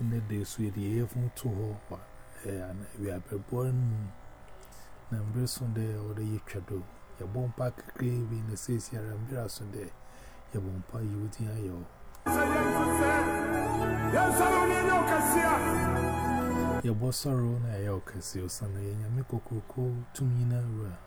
Ndɛ da yi so, yɛde yɛn yafunu to hɔ wɔ awiabɛboa no mu, na mber so dɛ ɔwɔ dɛ yɛtwa do. Yɛbɔ mpaa kakraa bi, na seseiara mber aso dɛ yɛbɔ mpaa yi wo dzin ayɛ o. Yɛbɔsɔr o na yɛayɛ wo kɛse, osiandɛ eyɛ Nyame kokroko, tum nyina Wura.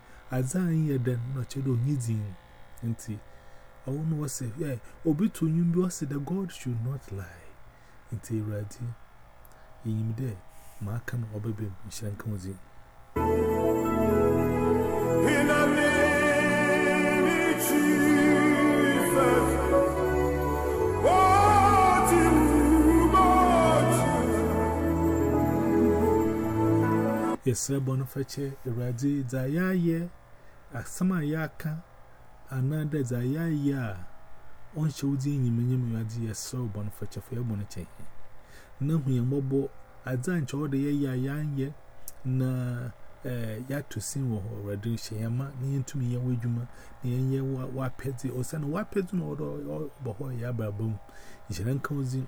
Adze a nnyɛ dɛn na ɔkyerɛ dɛ onnyi dzin ntsi, ɔwo no wɔse hwɛ, obi tow ndwom bi ɔse dɛ God should not lie. Ntsi Ewuradze, inyim dɛ ma aka no ɔbɛba mu, nhyira nka wo dzin. Yɛsrɛ bɔn fakyɛ. Awurade, dza yɛayɛ, asɛm a yɛakã, anaadɛ dza yɛayɛ a ɔnnhyɛ wo dzin enyimnyam no, Awurade, yɛserɛ wo bɔn fakyɛ, fa hɛn bɔn kyɛ hɛn, na hu hɛn mbɔbɔ, adze a nkyɛ ɔwɔ dɛ yɛyɛ a yɛannyɛ, na eh yɛatɔ sin wɔ hɔ, Awurade, hyɛ hɛn mã na yentum nyɛ w'edwuma, na yɛnyɛ w'apɛdze, osiandɛ w'apɛdze na ɔwɔ dɛ ɔba hɔ wɔ hɛn abrabɔ mu. Nhyira nkã wo dzin.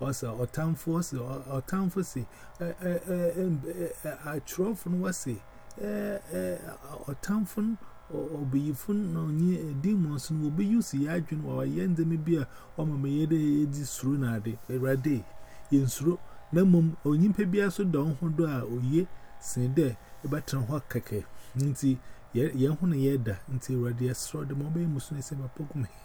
Ɔsɛ ɔtamfo ɔsɛ ɔtamfo se atwerɛfo no wɔse ɔtamfo no ɔbɛyifo na ɔnye demons no wɔbɛyi si yɛ adwene wɔ ɔyɛ ndzɛmɛ bi a ɔma meyɛ dɛ yɛdzi suro na ade awurade yɛnsuro na mmom onyimpa biara so dɔ ho dɔ a oye sen dɛ ɛbɛtena hɔ kɛkɛ nti yɛn ho na yɛda nti awurade yɛserɛ ɔde ma ɔbɛyɛ musu ne sɛ bɛpɔgom he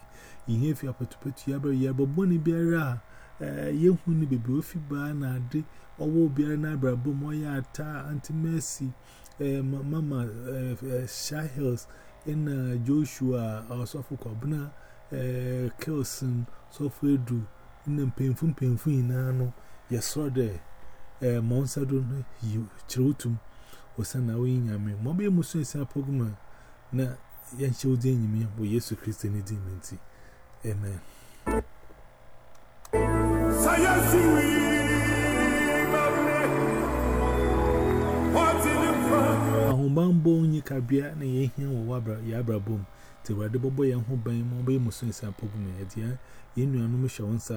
Yehia fi apatupatua ya bere ya bɔ bɔne biara a yehu ne bebre ofi baa na ade ɔwɔ biara na abrabɔ mu ɔyɛ ata anti mercy mama shahels na joshua ɔsɔfo kwabena kelson sɔfo edu na mpemfu mpemfu nyinaa no yɛsrɛ dɛ mɔnsa do no yi kyerɛwtum osana oyi nyame mɔbɛyɛ musuasua pogma Na yɛnhyɛ wo din enyimia wɔ Yesu Kristo ne din mu nti. Amen. Ahobammɔ nye kabea na yɛhia wɔ wabra yɛ abrabɔ mu. Ti Awurade bɔbɔ yɛn ho ban ma ɔbɛyɛ mu so nsiapɔ gu mu. Ɛdeɛ yɛn nuanom hyɛ wo nsa.